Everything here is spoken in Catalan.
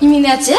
Imi ne?